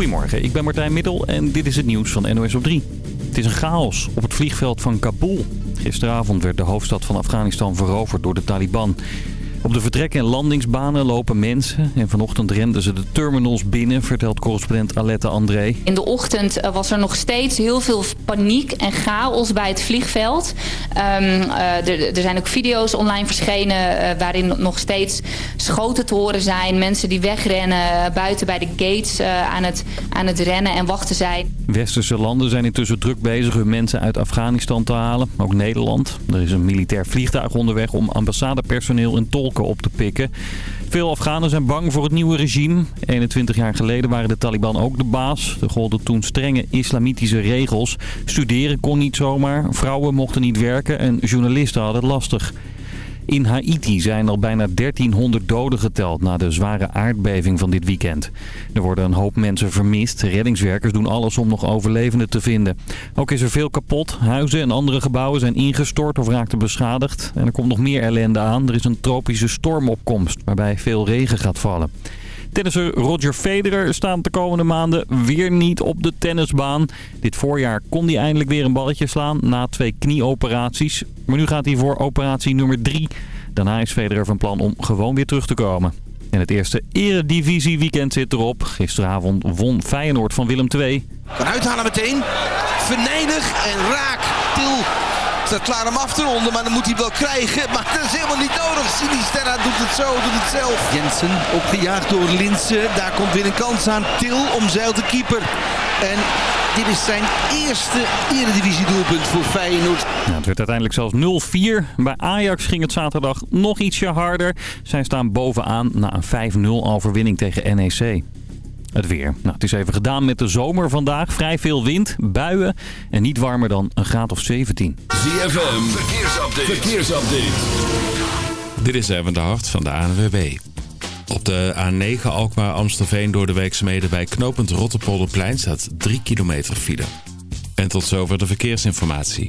Goedemorgen, ik ben Martijn Middel en dit is het nieuws van NOS op 3. Het is een chaos op het vliegveld van Kabul. Gisteravond werd de hoofdstad van Afghanistan veroverd door de Taliban. Op de vertrek- en landingsbanen lopen mensen. En vanochtend renden ze de terminals binnen, vertelt correspondent Alette André. In de ochtend eh, was er nog steeds heel veel paniek en chaos bij het vliegveld. Um, uh, er, er, zijn ook video's online verschenen uh, waarin nog steeds schoten te horen zijn. Mensen die wegrennen, buiten bij de gates aan, het, aan het rennen en wachten zijn. Westerse landen zijn intussen druk bezig hun mensen uit Afghanistan te halen. Ook Nederland. Er is een militair vliegtuig onderweg om ambassadepersoneel en op te pikken. Veel Afghanen zijn bang voor het nieuwe regime. 21 jaar geleden waren de Taliban ook de baas. Er golden toen strenge islamitische regels. Studeren kon niet zomaar, vrouwen mochten niet werken en journalisten hadden het lastig. In Haiti zijn al bijna 1300 doden geteld na de zware aardbeving van dit weekend. Er worden een hoop mensen vermist. Reddingswerkers doen alles om nog overlevenden te vinden. Ook is er veel kapot. Huizen en andere gebouwen zijn ingestort of raakten beschadigd. En er komt nog meer ellende aan. Er is een tropische stormopkomst waarbij veel regen gaat vallen. Tennisser Roger Federer staat de komende maanden weer niet op de tennisbaan. Dit voorjaar kon hij eindelijk weer een balletje slaan na twee knieoperaties. Maar nu gaat hij voor operatie nummer 3. Daarna is Federer van plan om gewoon weer terug te komen. En het eerste eredivisie weekend zit erop. Gisteravond won Feyenoord van Willem II. Kan uithalen meteen. Venijnig en raak. Til staat klaar om af te ronden, maar dan moet hij wel krijgen. Maar dat is helemaal niet nodig. Sinisterra doet het zo, doet het zelf. Jensen opgejaagd door Linsen. Daar komt weer een kans aan. Til omzeilt de keeper. En dit is zijn eerste eredivisie doelpunt voor Feyenoord. Ja, het werd uiteindelijk zelfs 0-4. Bij Ajax ging het zaterdag nog ietsje harder. Zij staan bovenaan na een 5-0 overwinning tegen NEC. Het weer. Nou, het is even gedaan met de zomer vandaag. Vrij veel wind, buien en niet warmer dan een graad of 17. ZFM, verkeersupdate. verkeersupdate. Dit is even de hart van de ANWB. Op de A9 Alkmaar-Amstelveen door de werkzaamheden bij knooppunt Rotterpolderplein staat 3 kilometer file. En tot zover de verkeersinformatie.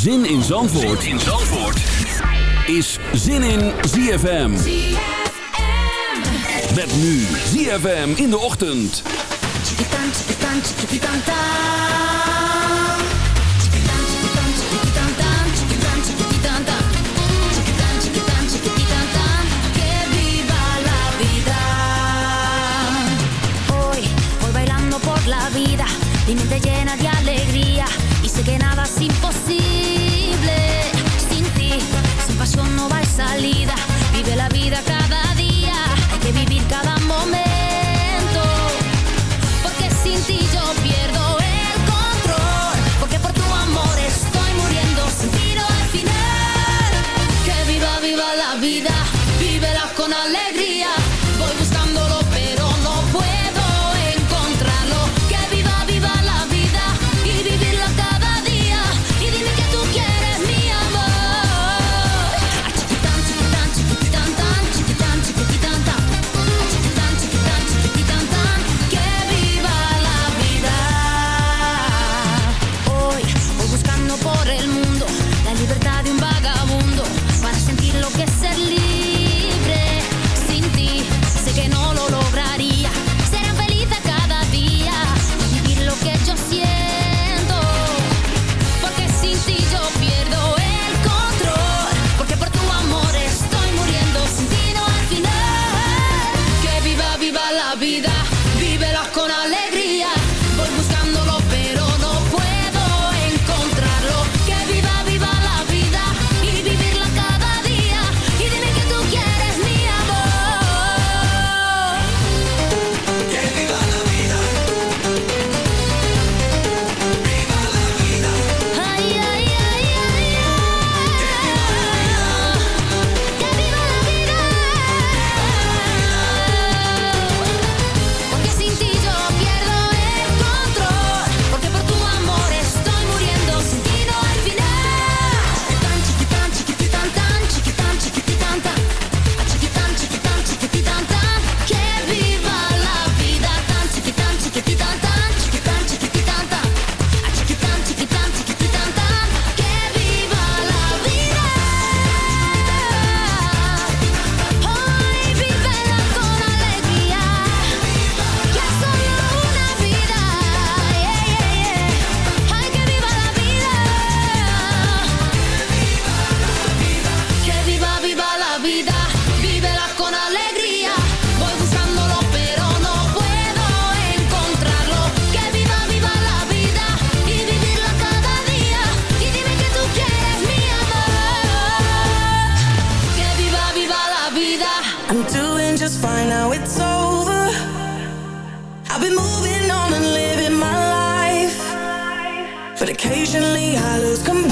Zin in Zandvoort, zin in Zandvoort. is Zin in ZFM. ZFM. Met nu ZFM in de ochtend. la vida, mi mente llena de alegría que nada es imposible. Sin ti, sin pasión no hay salida, vive la vida cada lose. Come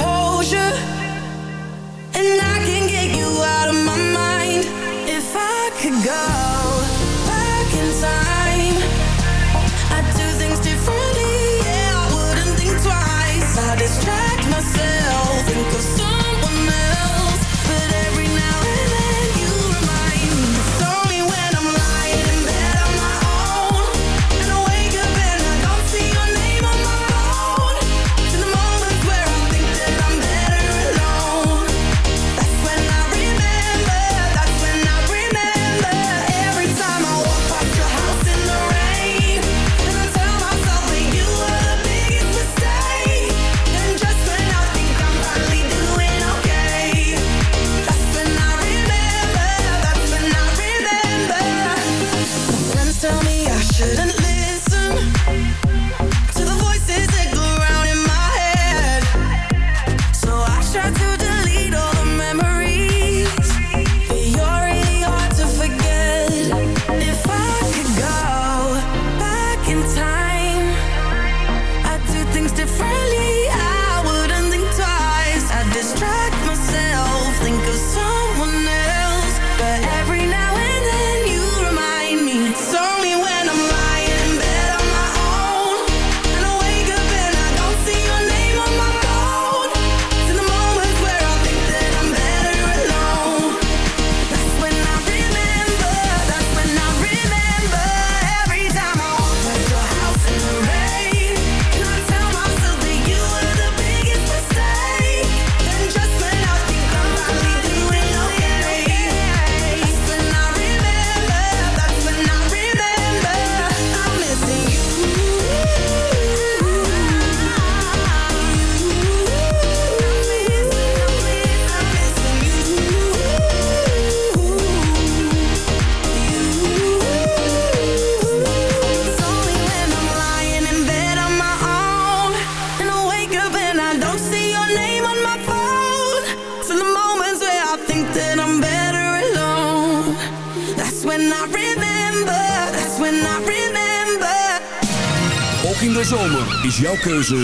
keuze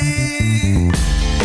away.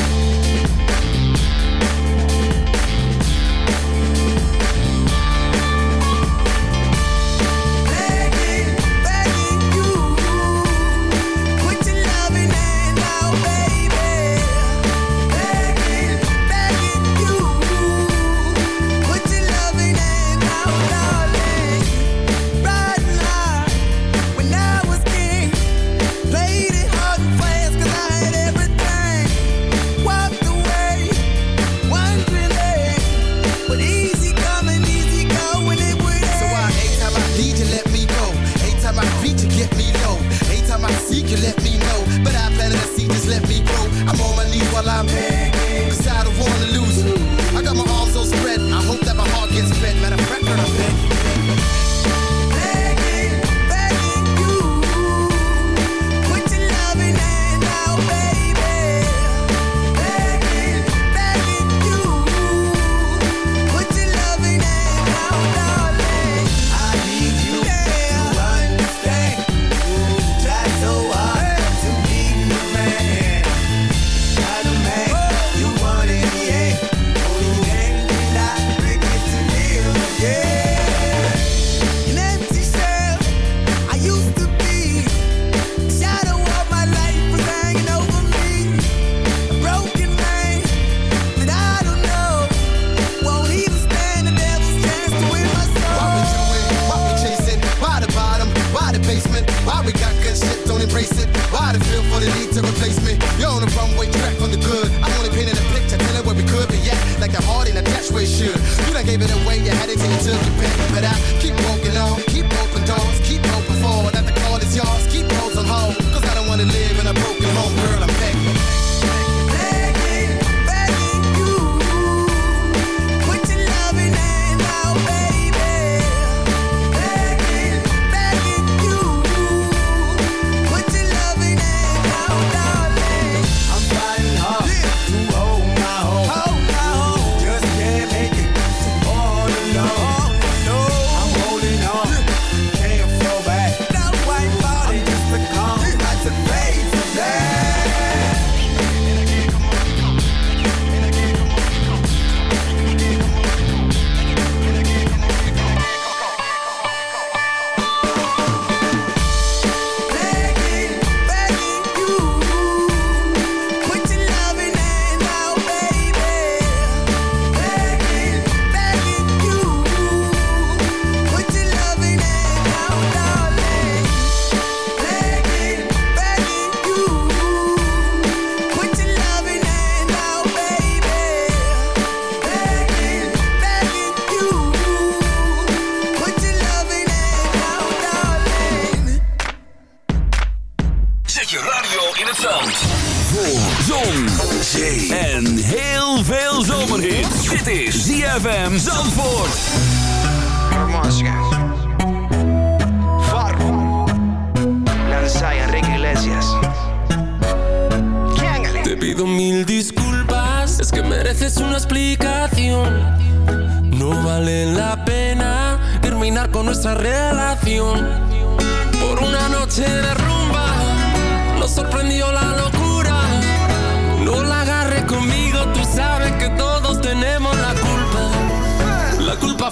Que bom. keep.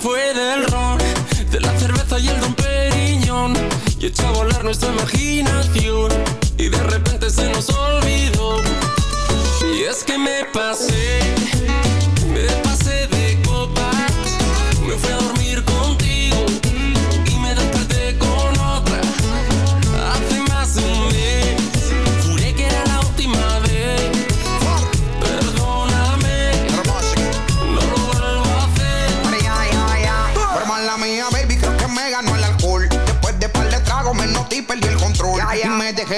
Fue del ron, de la cerveza y el don Periñón. Y echó a volar nuestra imaginación. Y de repente se nos olvidó. Y es que me pasé,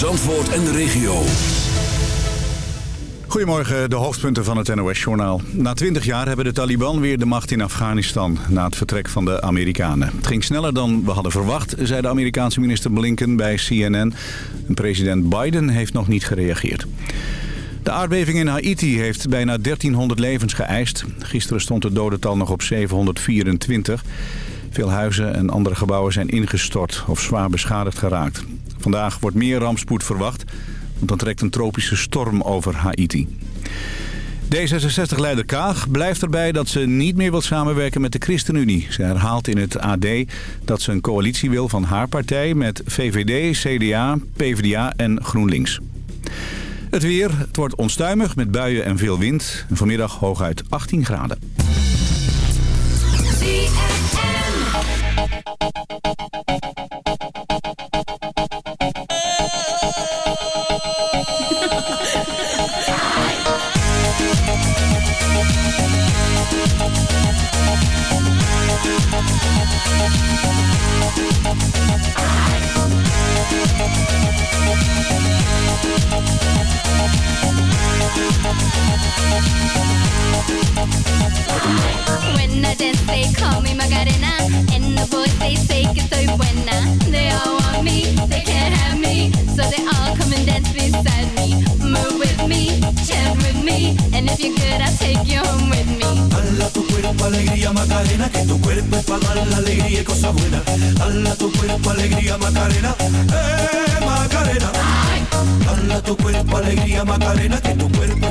Zandvoort en de regio. Goedemorgen, de hoofdpunten van het NOS-journaal. Na 20 jaar hebben de Taliban weer de macht in Afghanistan... na het vertrek van de Amerikanen. Het ging sneller dan we hadden verwacht, zei de Amerikaanse minister Blinken bij CNN. President Biden heeft nog niet gereageerd. De aardbeving in Haiti heeft bijna 1300 levens geëist. Gisteren stond het dodental nog op 724. Veel huizen en andere gebouwen zijn ingestort of zwaar beschadigd geraakt. Vandaag wordt meer rampspoed verwacht, want dan trekt een tropische storm over Haiti. D66-leider Kaag blijft erbij dat ze niet meer wil samenwerken met de ChristenUnie. Ze herhaalt in het AD dat ze een coalitie wil van haar partij met VVD, CDA, PvdA en GroenLinks. Het weer, het wordt onstuimig met buien en veel wind. Vanmiddag hooguit 18 graden. They call me Macarena. And the boys, they say buena. They all want me, they can't have me. So they all come and dance beside me. Move with me, chant with me. And if you're good, I'll take you home with me. Dala tu cuerpo alegría Macarena, que tu cuerpo para la alegría y cosas buenas. Dala tu cuerpo alegría Macarena, eh Macarena. Dala tu cuerpo alegría Macarena, que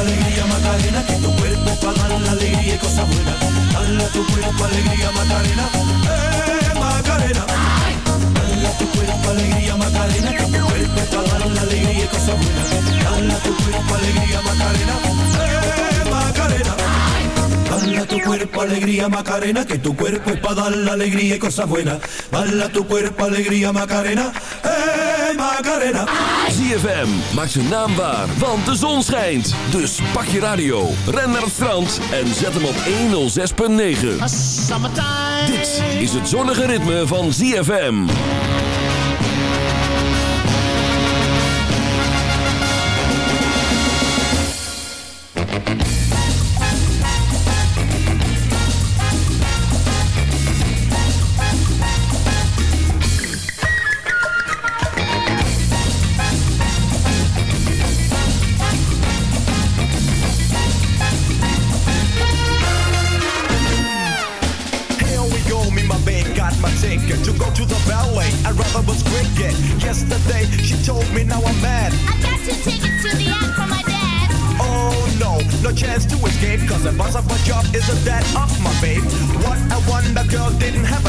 alegría Macarena, que tu cuerpo para dar la alegría y cosas buenas. Dala tu cuerpo alegría Macarena, eh Macarena. Dala tu cuerpo alegría Macarena, que tu cuerpo para dar la alegría y cosas buenas. Dala tu cuerpo alegría Macarena, eh Macarena. Dala tu cuerpo alegría Macarena, que tu cuerpo es para dar la alegría y cosas buenas. Dala tu cuerpo alegría Macarena, eh Macarena. ZFM maakt zijn naam waar, want de zon schijnt. Dus pak je radio, ren naar het strand en zet hem op 106.9. Dit is het zonnige ritme van ZFM.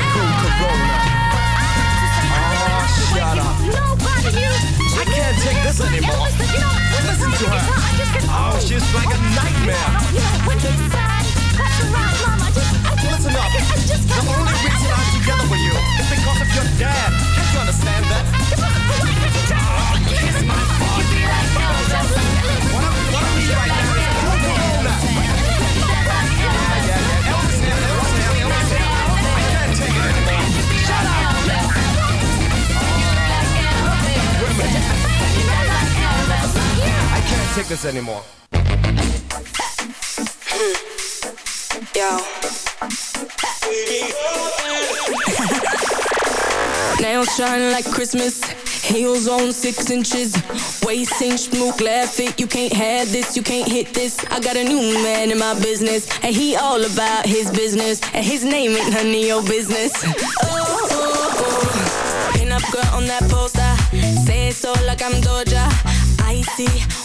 cool Corona. Oh, shut up. I can't take this anymore. Listen to her. Oh, she's like a nightmare. Listen up. The only reason I'm together with you is because of your dad. Can't you understand that? Oh, kiss my butt. What I'm, this anymore. Yo. Nails shine like Christmas. Heels on six inches. Waist inch, move glad fit. You can't have this, you can't hit this. I got a new man in my business. And he all about his business. And his name ain't none of your business. Oh, oh, oh. Pin up girl on that poster. Say it so like I'm Doja. Icy,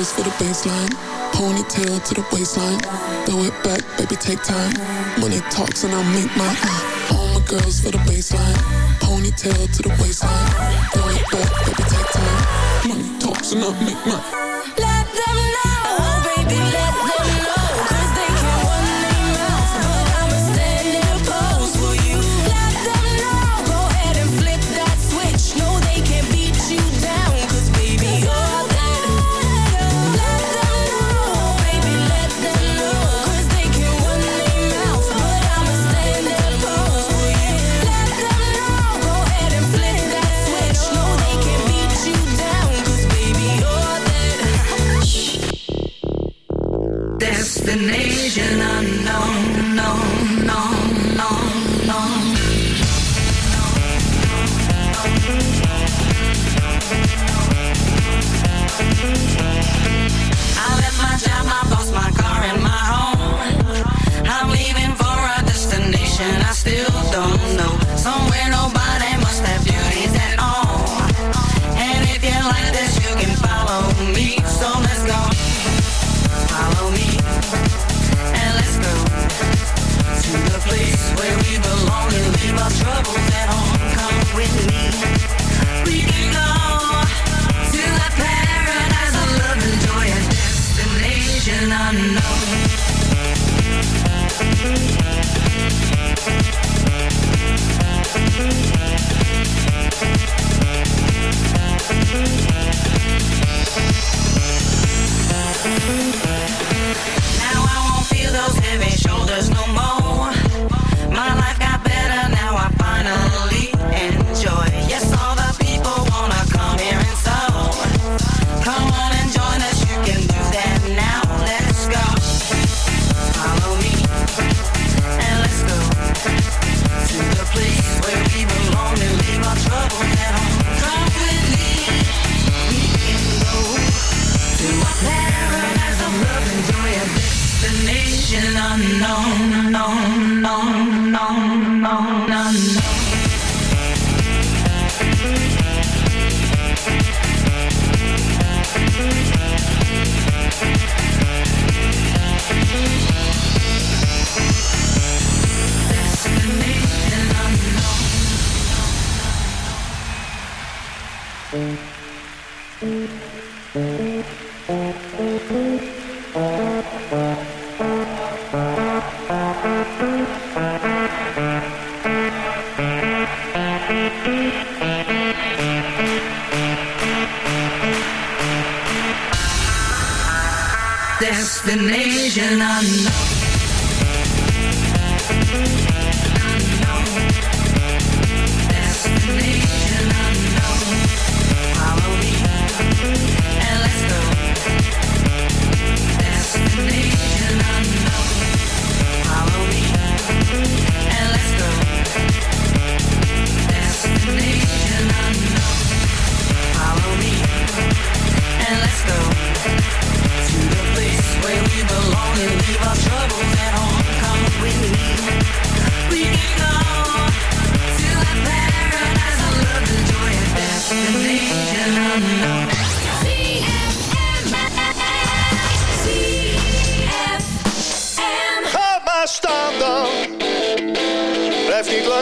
Girls for the baseline. Ponytail to the waistline. Throw it back, baby, take time. Money talks and I make mine. Uh, all my girls for the baseline. Ponytail to the waistline. Throw it back, baby, take time. Money talks and I make mine. Let them know, oh baby, the name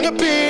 wanna be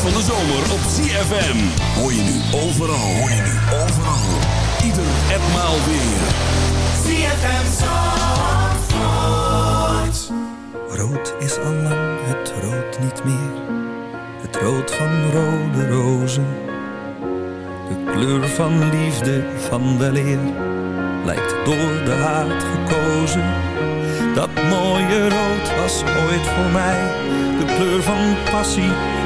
van de zomer op CFM. Hoor je nu overal. Hoor je nu overal. Ieder en maal weer. CFM Zandvoort. Rood is al lang het rood niet meer. Het rood van rode rozen. De kleur van liefde, van weleer. Lijkt door de haat gekozen. Dat mooie rood was ooit voor mij. De kleur van passie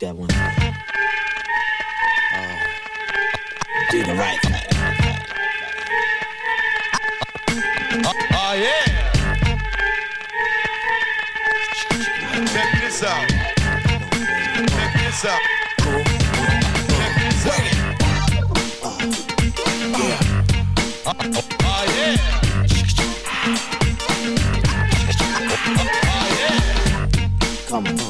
That one. Uh, do the right thing. Oh, yeah. Check this out. Check this out. Check this out. Oh, yeah. Come on.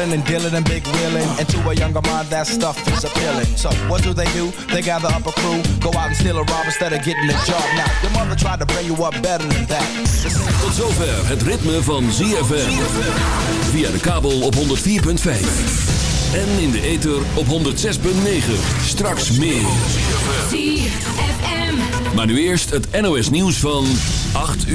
Stealing and dealing and big wheeling. And to a younger mind, that stuff is appealing. So what do they do? They gather up a crew, go out and steal a rob instead of getting a job. Now, your mother tried to bring you up better than that. Tot zover het ritme van ZFM. Via de kabel op 104.5. En in de ether op 106.9. Straks meer. ZFM. Maar nu eerst het NOS nieuws van 8 uur.